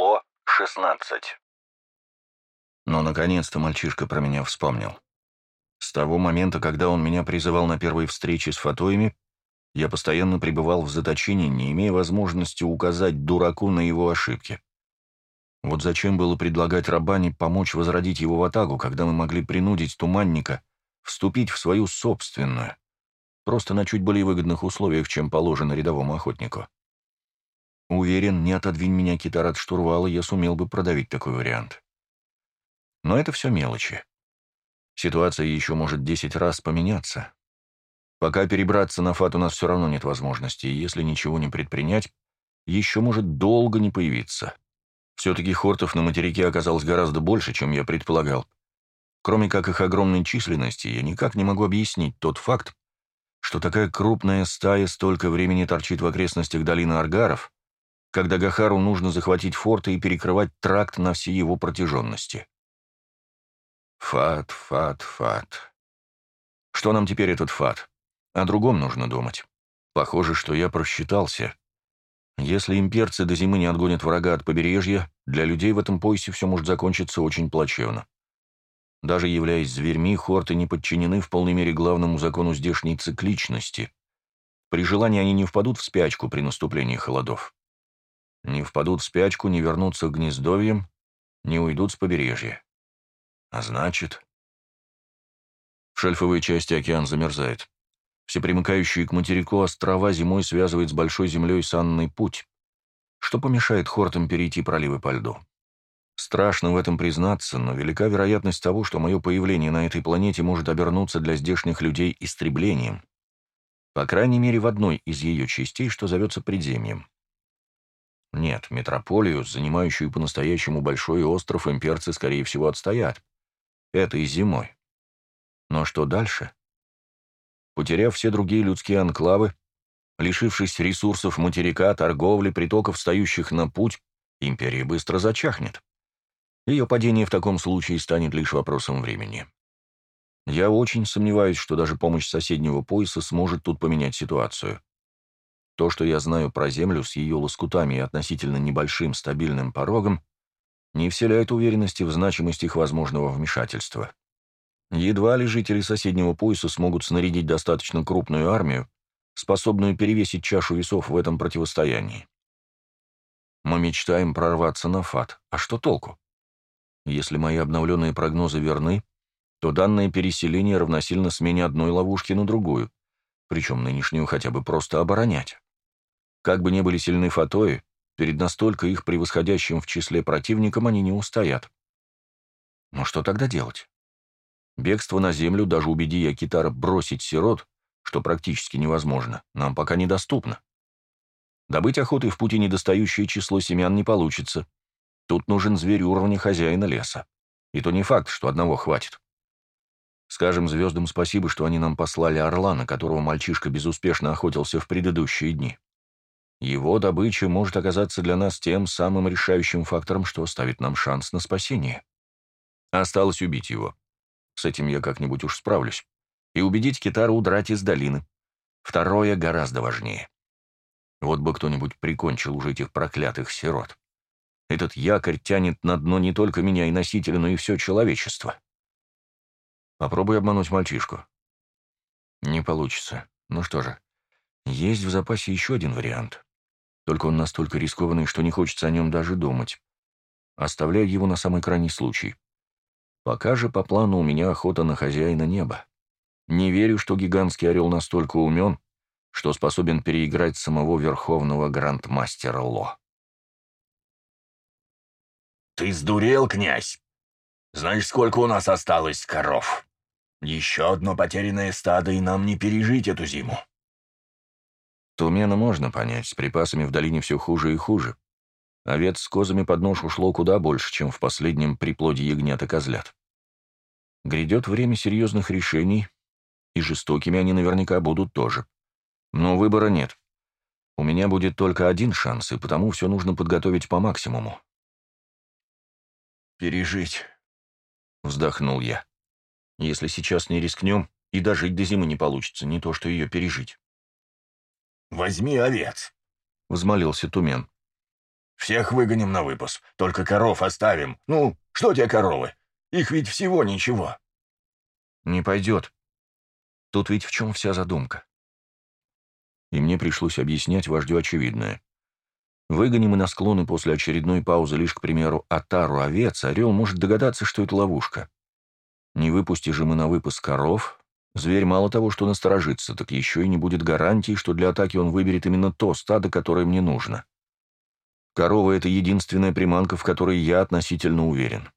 Ло-16. Но, наконец-то, мальчишка про меня вспомнил. С того момента, когда он меня призывал на первой встрече с фатоями, я постоянно пребывал в заточении, не имея возможности указать дураку на его ошибки. Вот зачем было предлагать Рабане помочь возродить его в атагу, когда мы могли принудить Туманника вступить в свою собственную, просто на чуть более выгодных условиях, чем положено рядовому охотнику. Уверен, не отодвинь меня китар от штурвала, я сумел бы продавить такой вариант. Но это все мелочи. Ситуация еще может десять раз поменяться. Пока перебраться на фат у нас все равно нет возможности, и если ничего не предпринять, еще может долго не появиться. Все-таки хортов на материке оказалось гораздо больше, чем я предполагал. Кроме как их огромной численности, я никак не могу объяснить тот факт, что такая крупная стая столько времени торчит в окрестностях долины Аргаров, когда Гахару нужно захватить форты и перекрывать тракт на всей его протяженности. Фат, фат, фат. Что нам теперь этот фат? О другом нужно думать. Похоже, что я просчитался. Если имперцы до зимы не отгонят врага от побережья, для людей в этом поясе все может закончиться очень плачевно. Даже являясь зверьми, хорты не подчинены в полной мере главному закону здешней цикличности. При желании они не впадут в спячку при наступлении холодов. Не впадут в спячку, не вернутся к гнездовьям, не уйдут с побережья. А значит... В шельфовой части океан замерзает. Все примыкающие к материку острова зимой связывает с большой землей санный путь, что помешает хортам перейти проливы по льду. Страшно в этом признаться, но велика вероятность того, что мое появление на этой планете может обернуться для здешних людей истреблением. По крайней мере, в одной из ее частей, что зовется предземьем. Нет, метрополию, занимающую по-настоящему большой остров, имперцы, скорее всего, отстоят. Это и зимой. Но что дальше? Потеряв все другие людские анклавы, лишившись ресурсов материка, торговли, притоков, встающих на путь, империя быстро зачахнет. Ее падение в таком случае станет лишь вопросом времени. Я очень сомневаюсь, что даже помощь соседнего пояса сможет тут поменять ситуацию. То, что я знаю про Землю с ее лоскутами и относительно небольшим стабильным порогом, не вселяет уверенности в значимость их возможного вмешательства. Едва ли жители соседнего пояса смогут снарядить достаточно крупную армию, способную перевесить чашу весов в этом противостоянии. Мы мечтаем прорваться на ФАТ, а что толку? Если мои обновленные прогнозы верны, то данное переселение равносильно смене одной ловушки на другую, причем нынешнюю хотя бы просто оборонять. Как бы ни были сильны фатои, перед настолько их превосходящим в числе противником они не устоят. Но что тогда делать? Бегство на землю, даже убеди я Китара бросить сирот, что практически невозможно, нам пока недоступно. Добыть охотой в пути недостающее число семян не получится. Тут нужен зверь уровня хозяина леса. И то не факт, что одного хватит. Скажем звездам спасибо, что они нам послали орла, на которого мальчишка безуспешно охотился в предыдущие дни. Его добыча может оказаться для нас тем самым решающим фактором, что оставит нам шанс на спасение. Осталось убить его. С этим я как-нибудь уж справлюсь. И убедить Китара удрать из долины. Второе гораздо важнее. Вот бы кто-нибудь прикончил уже этих проклятых сирот. Этот якорь тянет на дно не только меня и носителя, но и все человечество. Попробуй обмануть мальчишку. Не получится. Ну что же, есть в запасе еще один вариант. Только он настолько рискованный, что не хочется о нем даже думать. Оставляю его на самый крайний случай. Пока же по плану у меня охота на хозяина неба. Не верю, что гигантский орел настолько умен, что способен переиграть самого верховного грандмастера Ло. «Ты сдурел, князь? Знаешь, сколько у нас осталось коров? Еще одно потерянное стадо, и нам не пережить эту зиму». Тумена можно понять, с припасами в долине все хуже и хуже. Овец с козами под нож ушло куда больше, чем в последнем приплоде ягнят и козлят. Грядет время серьезных решений, и жестокими они наверняка будут тоже. Но выбора нет. У меня будет только один шанс, и потому все нужно подготовить по максимуму. «Пережить», — вздохнул я. «Если сейчас не рискнем, и дожить до зимы не получится, не то что ее пережить». «Возьми овец», — взмолился Тумен. Всех выгоним на выпас, только коров оставим. Ну, что те коровы? Их ведь всего ничего». «Не пойдет. Тут ведь в чем вся задумка?» И мне пришлось объяснять вождю очевидное. Выгоним мы на склоны после очередной паузы лишь, к примеру, отару овец, орел может догадаться, что это ловушка. Не выпусти же мы на выпуск коров, зверь мало того, что насторожится, так еще и не будет гарантии, что для атаки он выберет именно то стадо, которое мне нужно. Корова — это единственная приманка, в которой я относительно уверен.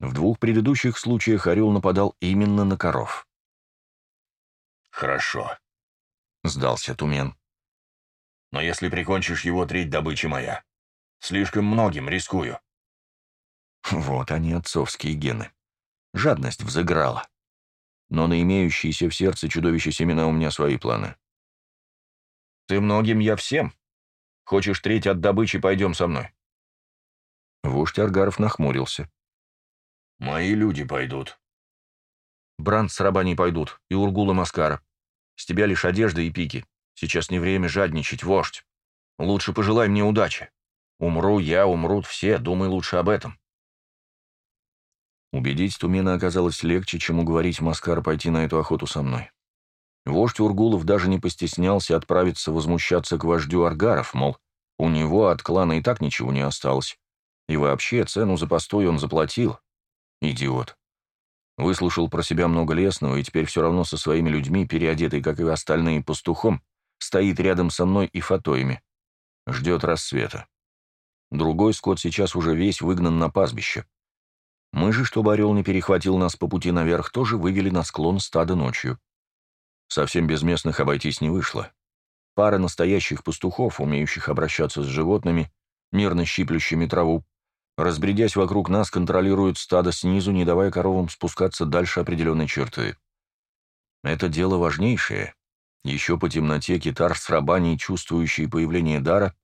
В двух предыдущих случаях орел нападал именно на коров. «Хорошо», — сдался Тумен. Но если прикончишь его, треть добычи моя. Слишком многим рискую». Вот они, отцовские гены. Жадность взыграла. Но на имеющиеся в сердце чудовище семена у меня свои планы. «Ты многим, я всем. Хочешь треть от добычи, пойдем со мной». Вождь Аргаров нахмурился. «Мои люди пойдут». «Бранд с рабаней пойдут, и Ургула Маскара. С тебя лишь одежда и пики. Сейчас не время жадничать, вождь. Лучше пожелай мне удачи. Умру я, умрут все, думай лучше об этом. Убедить Тумена оказалось легче, чем уговорить Маскара пойти на эту охоту со мной. Вождь Ургулов даже не постеснялся отправиться возмущаться к вождю Аргаров, мол, у него от клана и так ничего не осталось. И вообще цену за постой он заплатил. Идиот. Выслушал про себя много лесного, и теперь все равно со своими людьми, переодетый, как и остальные, пастухом, стоит рядом со мной и фатоями. Ждет рассвета. Другой скот сейчас уже весь выгнан на пастбище. Мы же, чтобы орел не перехватил нас по пути наверх, тоже вывели на склон стада ночью. Совсем без местных обойтись не вышло. Пара настоящих пастухов, умеющих обращаться с животными, мирно щиплющими траву, разбредясь вокруг нас, контролируют стадо снизу, не давая коровам спускаться дальше определенной черты. Это дело важнейшее, еще по темноте китар с рабаней, чувствующие появление дара,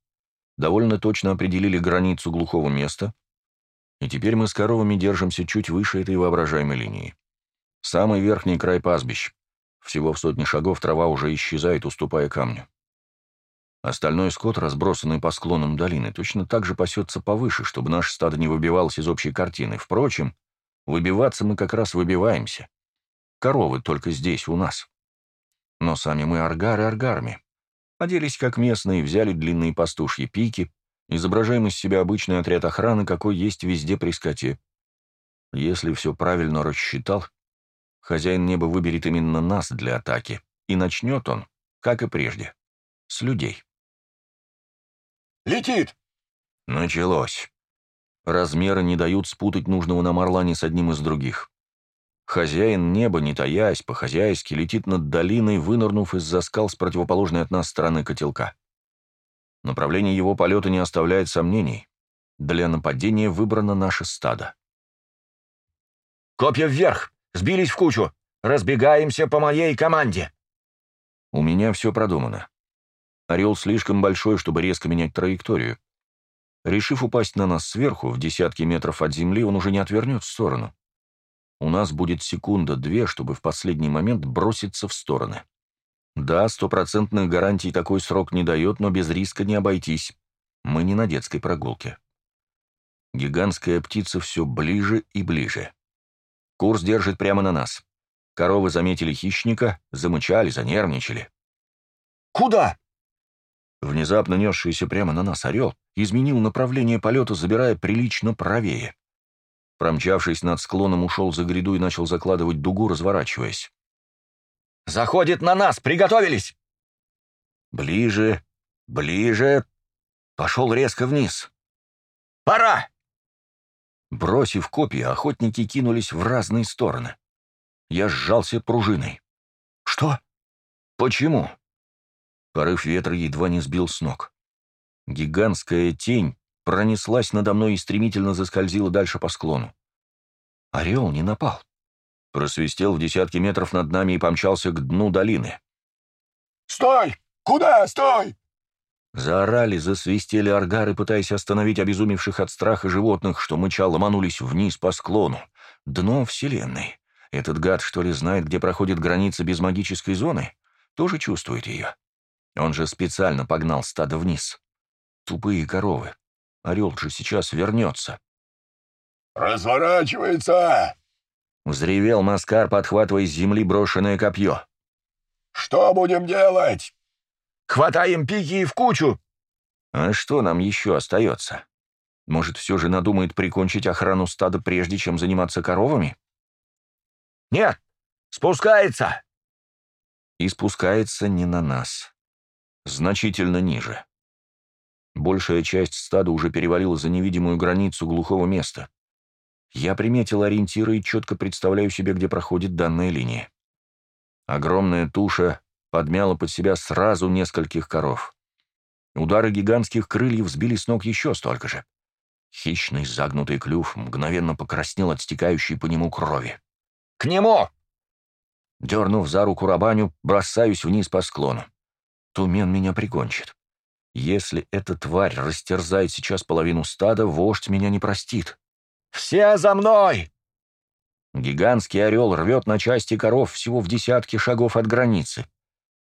довольно точно определили границу глухого места, и теперь мы с коровами держимся чуть выше этой воображаемой линии. Самый верхний край пастбищ. Всего в сотни шагов трава уже исчезает, уступая камню. Остальной скот, разбросанный по склонам долины, точно так же пасется повыше, чтобы наше стадо не выбивалось из общей картины. Впрочем, выбиваться мы как раз выбиваемся. Коровы только здесь, у нас. Но сами мы аргары аргарами. Оделись как местные, взяли длинные пастушьи пики, изображаем из себя обычный отряд охраны, какой есть везде при скоте. Если все правильно рассчитал, хозяин неба выберет именно нас для атаки, и начнет он, как и прежде, с людей. «Летит!» Началось. Размеры не дают спутать нужного нам орла ни с одним из других. Хозяин неба, не таясь, по-хозяйски летит над долиной, вынырнув из-за скал с противоположной от нас стороны котелка. Направление его полета не оставляет сомнений. Для нападения выбрано наше стадо. «Копья вверх! Сбились в кучу! Разбегаемся по моей команде!» У меня все продумано. Орел слишком большой, чтобы резко менять траекторию. Решив упасть на нас сверху, в десятки метров от земли, он уже не отвернет в сторону. У нас будет секунда-две, чтобы в последний момент броситься в стороны. Да, стопроцентных гарантий такой срок не дает, но без риска не обойтись. Мы не на детской прогулке. Гигантская птица все ближе и ближе. Курс держит прямо на нас. Коровы заметили хищника, замычали, занервничали. «Куда?» Внезапно несшийся прямо на нас орел изменил направление полета, забирая прилично правее. Промчавшись над склоном, ушел за гряду и начал закладывать дугу, разворачиваясь. «Заходит на нас! Приготовились!» «Ближе! Ближе!» Пошел резко вниз. «Пора!» Бросив копья, охотники кинулись в разные стороны. Я сжался пружиной. «Что? Почему?» Порыв ветра едва не сбил с ног. Гигантская тень пронеслась надо мной и стремительно заскользила дальше по склону. Орел не напал. Просвистел в десятки метров над нами и помчался к дну долины. «Стой! Куда? Стой!» Заорали, засвистели аргары, пытаясь остановить обезумевших от страха животных, что мыча ломанулись вниз по склону. Дно Вселенной. Этот гад, что ли, знает, где проходит граница без магической зоны? Тоже чувствует ее. Он же специально погнал стадо вниз. Тупые коровы. Орел же сейчас вернется. «Разворачивается!» — взревел Маскар, подхватывая с земли брошенное копье. «Что будем делать?» «Хватаем пики и в кучу!» «А что нам еще остается? Может, все же надумает прикончить охрану стада, прежде чем заниматься коровами?» «Нет, спускается!» И спускается не на нас. Значительно ниже. Большая часть стада уже перевалила за невидимую границу глухого места. Я приметил ориентиры и четко представляю себе, где проходит данная линия. Огромная туша подмяла под себя сразу нескольких коров. Удары гигантских крыльев сбили с ног еще столько же. Хищный загнутый клюв мгновенно покраснел от стекающей по нему крови. «К нему!» Дернув за руку рабаню, бросаюсь вниз по склону. Тумен меня прикончит. Если эта тварь растерзает сейчас половину стада, вождь меня не простит. «Все за мной!» Гигантский орел рвет на части коров всего в десятке шагов от границы.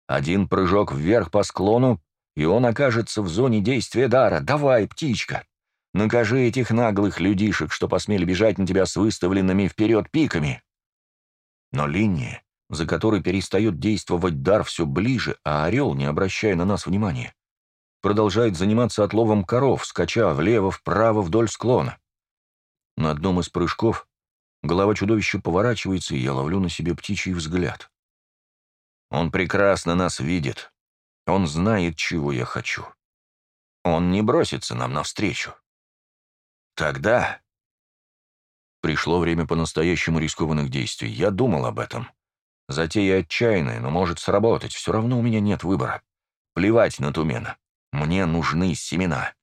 Один прыжок вверх по склону, и он окажется в зоне действия дара. Давай, птичка, накажи этих наглых людишек, что посмели бежать на тебя с выставленными вперед пиками. Но линия, за которой перестает действовать дар, все ближе, а орел, не обращая на нас внимания, продолжает заниматься отловом коров, скача влево-вправо вдоль склона. На одном из прыжков голова чудовища поворачивается, и я ловлю на себе птичий взгляд. Он прекрасно нас видит. Он знает, чего я хочу. Он не бросится нам навстречу. Тогда пришло время по-настоящему рискованных действий. Я думал об этом. Затея отчаянная, но может сработать. Все равно у меня нет выбора. Плевать на Тумена. Мне нужны семена.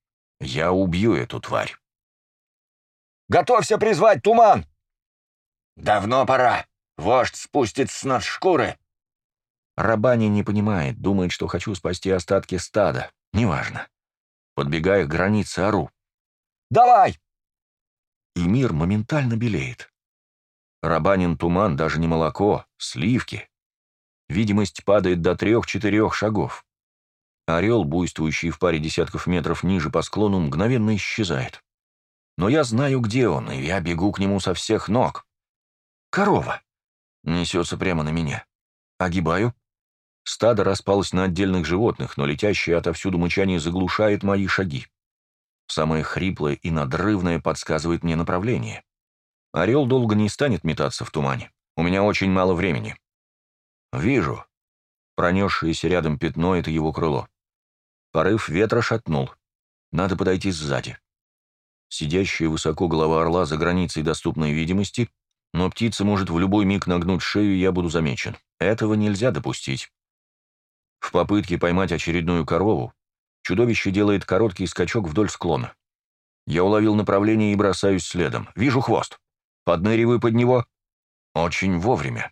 Я убью эту тварь. «Готовься призвать туман!» «Давно пора. Вождь спустит с нас шкуры». Рабани не понимает, думает, что хочу спасти остатки стада. Неважно. Подбегая к границе, ору. «Давай!» И мир моментально белеет. Рабанин туман даже не молоко, сливки. Видимость падает до трех-четырех шагов. Орел, буйствующий в паре десятков метров ниже по склону, мгновенно исчезает. Но я знаю, где он, и я бегу к нему со всех ног. Корова. Несется прямо на меня. Огибаю. Стадо распалось на отдельных животных, но летящее отовсюду мычание заглушает мои шаги. Самое хриплое и надрывное подсказывает мне направление. Орел долго не станет метаться в тумане. У меня очень мало времени. Вижу. Пронесшееся рядом пятно — это его крыло. Порыв ветра шатнул. Надо подойти сзади. Сидящая высоко голова орла за границей доступной видимости, но птица может в любой миг нагнуть шею, и я буду замечен. Этого нельзя допустить. В попытке поймать очередную корову, чудовище делает короткий скачок вдоль склона. Я уловил направление и бросаюсь следом. Вижу хвост. Подныриваю под него. Очень вовремя.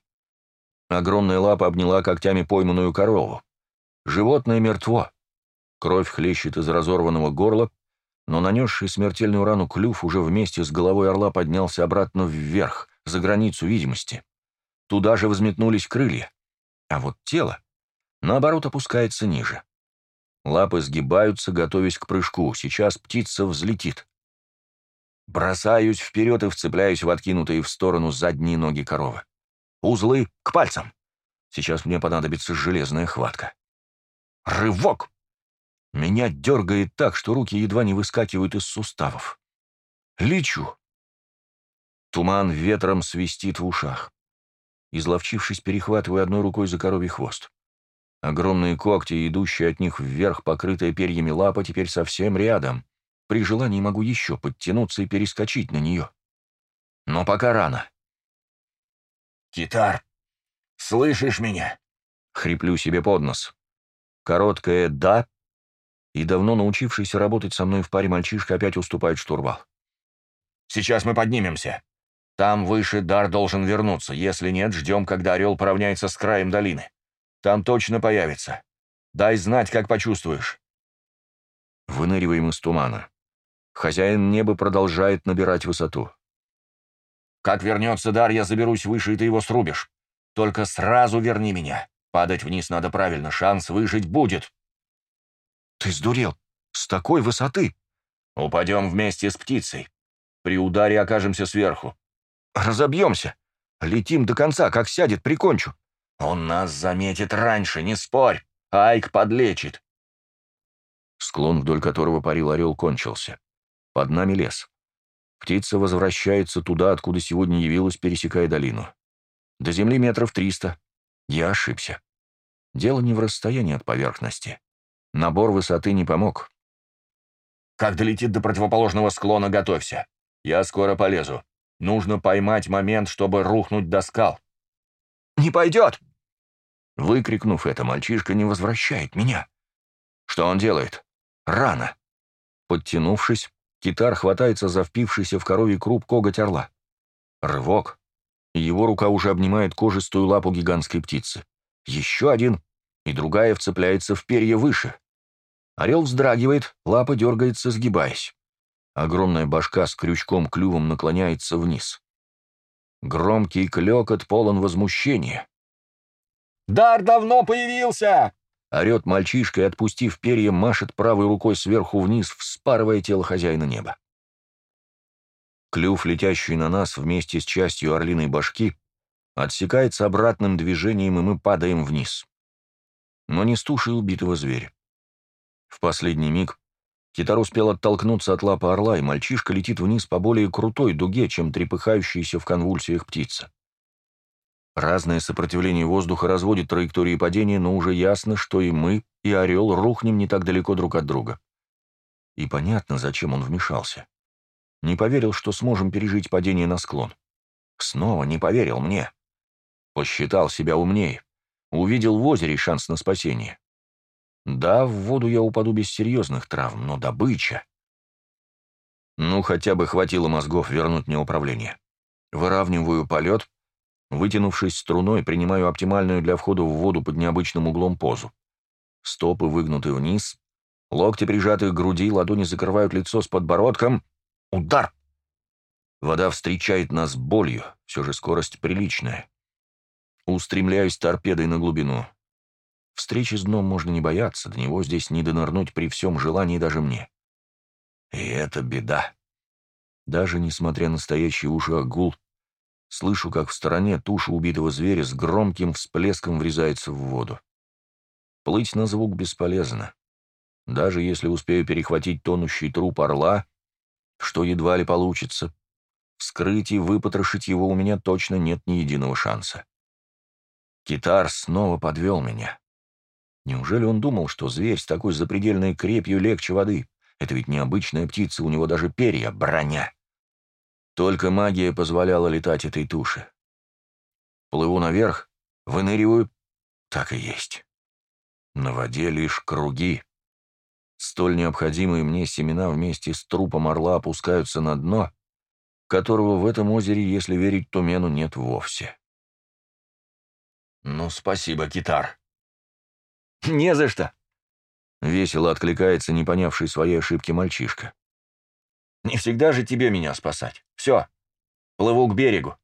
Огромная лапа обняла когтями пойманную корову. Животное мертво. Кровь хлещет из разорванного горла, но нанесший смертельную рану клюв уже вместе с головой орла поднялся обратно вверх, за границу видимости. Туда же взметнулись крылья. А вот тело, наоборот, опускается ниже. Лапы сгибаются, готовясь к прыжку. Сейчас птица взлетит. Бросаюсь вперед и вцепляюсь в откинутые в сторону задние ноги коровы. Узлы к пальцам. Сейчас мне понадобится железная хватка. Рывок! Меня дергает так, что руки едва не выскакивают из суставов. Лечу. Туман ветром свистит в ушах. Изловчившись, перехватываю одной рукой за коровий хвост. Огромные когти, идущие от них вверх, покрытая перьями лапа, теперь совсем рядом. При желании могу еще подтянуться и перескочить на нее. Но пока рано. «Китар, слышишь меня?» — хриплю себе под нос. Короткое «да» и давно научившийся работать со мной в паре мальчишка опять уступает штурвал. «Сейчас мы поднимемся. Там выше дар должен вернуться. Если нет, ждем, когда орел поравняется с краем долины. Там точно появится. Дай знать, как почувствуешь». Выныриваем из тумана. Хозяин неба продолжает набирать высоту. «Как вернется дар, я заберусь выше, и ты его срубишь. Только сразу верни меня. Падать вниз надо правильно, шанс выжить будет». «Ты сдурел? С такой высоты?» Упадем вместе с птицей. При ударе окажемся сверху. Разобьемся. Летим до конца, как сядет, прикончу. Он нас заметит раньше, не спорь. Айк подлечит. Склон, вдоль которого парил орел, кончился. Под нами лес. Птица возвращается туда, откуда сегодня явилась, пересекая долину. До земли метров триста. Я ошибся. Дело не в расстоянии от поверхности. Набор высоты не помог. Как долетит до противоположного склона, готовься. Я скоро полезу. Нужно поймать момент, чтобы рухнуть до скал. «Не пойдет!» Выкрикнув это, мальчишка не возвращает меня. Что он делает? Рано. Подтянувшись, китар хватается за впившийся в коровий круп коготь орла. Рывок, и его рука уже обнимает кожистую лапу гигантской птицы. Еще один, и другая вцепляется в перья выше. Орел вздрагивает, лапа дергается, сгибаясь. Огромная башка с крючком-клювом наклоняется вниз. Громкий клёкот полон возмущения. «Дар давно появился!» Орет мальчишка и, отпустив перья, машет правой рукой сверху вниз, вспарывая тело хозяина неба. Клюв, летящий на нас вместе с частью орлиной башки, отсекается обратным движением, и мы падаем вниз. Но не с тушей убитого зверя. В последний миг Китар успел оттолкнуться от лапы орла, и мальчишка летит вниз по более крутой дуге, чем трепыхающаяся в конвульсиях птица. Разное сопротивление воздуха разводит траектории падения, но уже ясно, что и мы, и орел рухнем не так далеко друг от друга. И понятно, зачем он вмешался. Не поверил, что сможем пережить падение на склон. Снова не поверил мне. Посчитал себя умнее. Увидел в озере шанс на спасение. Да, в воду я упаду без серьезных травм, но добыча... Ну, хотя бы хватило мозгов вернуть мне управление. Выравниваю полет, вытянувшись струной, принимаю оптимальную для входа в воду под необычным углом позу. Стопы выгнуты вниз, локти прижаты к груди, ладони закрывают лицо с подбородком. Удар! Вода встречает нас болью, все же скорость приличная. Устремляюсь торпедой на глубину. Встречи с дном можно не бояться, до него здесь не донырнуть при всем желании даже мне. И это беда. Даже несмотря на стоящий в ушах гул, слышу, как в стороне туша убитого зверя с громким всплеском врезается в воду. Плыть на звук бесполезно. Даже если успею перехватить тонущий труп орла, что едва ли получится, вскрыть и выпотрошить его у меня точно нет ни единого шанса. Китар снова подвел меня. Неужели он думал, что зверь с такой запредельной крепью легче воды? Это ведь необычная птица, у него даже перья, броня. Только магия позволяла летать этой туше. Плыву наверх, выныриваю, так и есть. На воде лишь круги. Столь необходимые мне семена вместе с трупом орла опускаются на дно, которого в этом озере, если верить Тумену, нет вовсе. «Ну, спасибо, Китар», «Не за что!» — весело откликается не понявший своей ошибки мальчишка. «Не всегда же тебе меня спасать. Все, плыву к берегу.